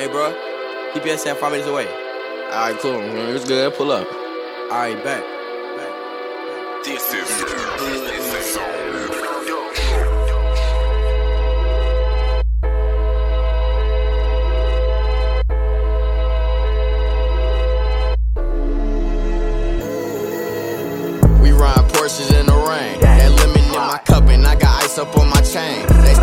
Hey, bro. Keep your at five minutes away. Alright, cool. It's good. Pull up. Alright, back. This is Hood Zone. We ride Porsches in the rain. That lemon in my cup and I got ice up on my chain. They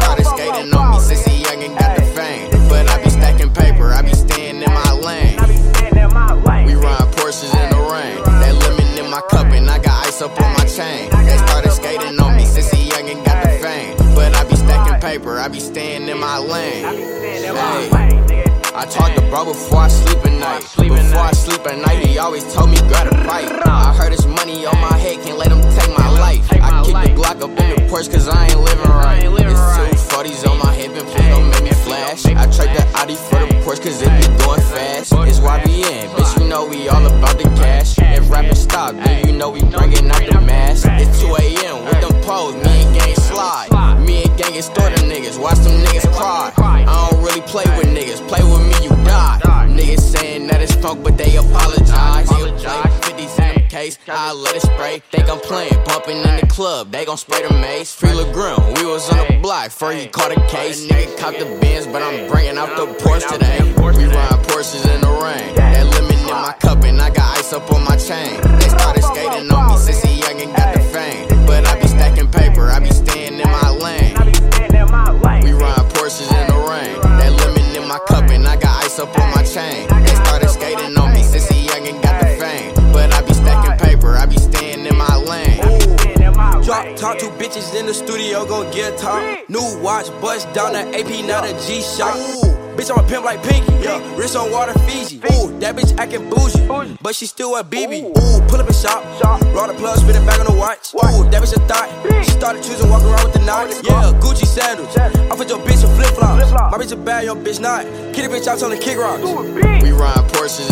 paper, I be staying in my lane. Hey. I talk to bro before I sleep at night. Before I sleep at night, he always told me grab a fight. I heard his money on my head, can't let him take my life. I kick the block up in the Porsche cause I ain't living right. It's two 40s on my hip and please don't make me flash. I trade the Audi for the Porsche cause it be going fast. It's YBN, bitch, you know we all about the cash. If rapping stop, then you know we bringing out the mask. It's 2 a.m. with them poles, me and gang slide. Me and gang extort them niggas, watch them niggas cry. I don't really play with niggas, play with me, you die. Niggas saying that it's funk, but they apologize. Nigga play 50s in the case, I let it spray. Think I'm playing, bumping in the club, they gon' spray the mace. Free LaGrim, we was on the block, before he caught a case. Nigga caught the bins, but I'm bringing out the Porsche today. We ride Porsches in the rain. That lemon in my cup, and I got ice up on my chain. They started skating on me since chain. They started skating on me since he young and got the fame. But I be stacking paper, I be staying in my lane. Drop top two bitches in the studio, gon' get top. New watch, bust down the AP, now the G Shock. Bitch, I'm a pimp like Pinky. Yeah. Wrist on water, Fiji. Ooh, that bitch acting bougie. But she still a BB. Ooh, pull up and shop. Roll the plug, spin it back on the watch. Ooh, that bitch a thought. She started choosing, walk around with the knots. Yeah, Gucci sandals. Flops. My bitch a bad, your bitch not. Kitty bitch out on the kick rocks. We ride Porsches